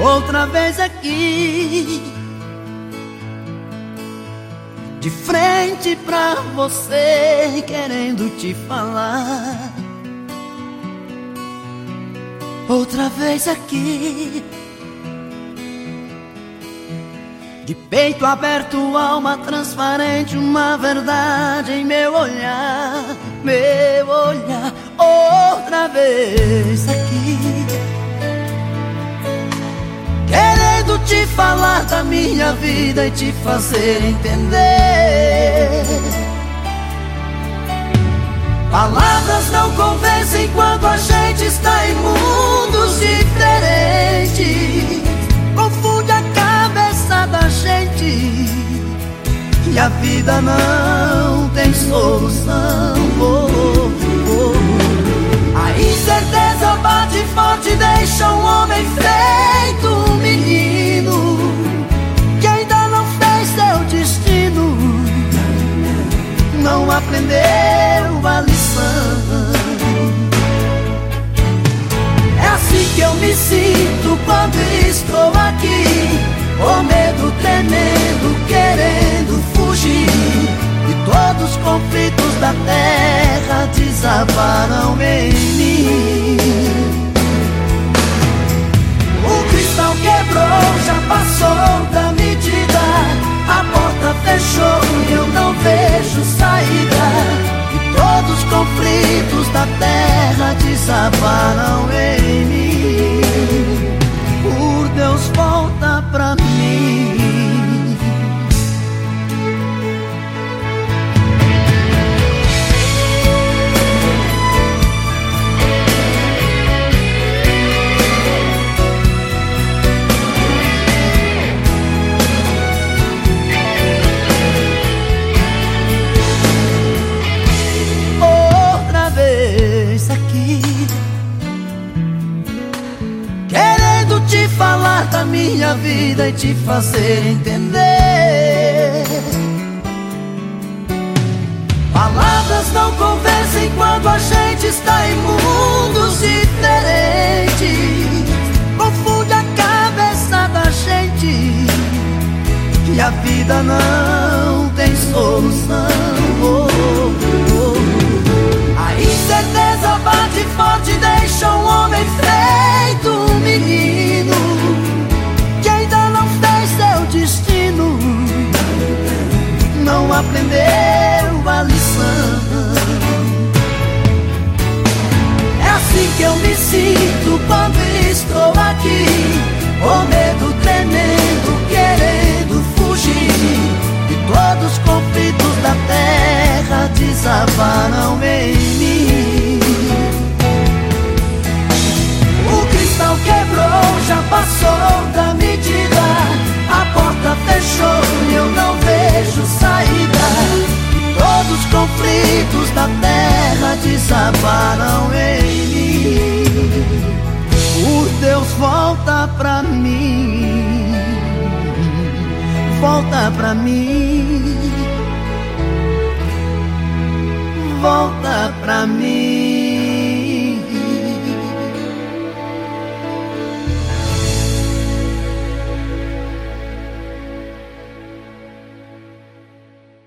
outra vez aqui. De frente pra você querendo te falar. Outra vez aqui. De peito aberto, alma transparente, uma verdade em meu olhar, meu olhar, outra vez aqui. Te falar da minha vida e te fazer entender. Palavras não convencem quando a gente está em mundos diferentes. Confunde a cabeça da gente e a vida não tem solução. Oh, oh, oh. A incerteza bate forte, deixa um homem feito aprendeu a lição. É assim que eu me sinto quando estou aqui, o medo tremendo, querendo fugir. E todos os conflitos da terra desabaram em mim. Conflitos da terra desabaram em mim. Falar da minha vida e te fazer entender. Palavras não convencem quando a gente está em mundos diferentes. Confunde a cabeça da gente E a vida não tem solução aprendeu a lição. É assim que eu me sinto quando estou aqui, o medo desabaram em mim. Por Deus. Volta pra mim. Volta pra mim.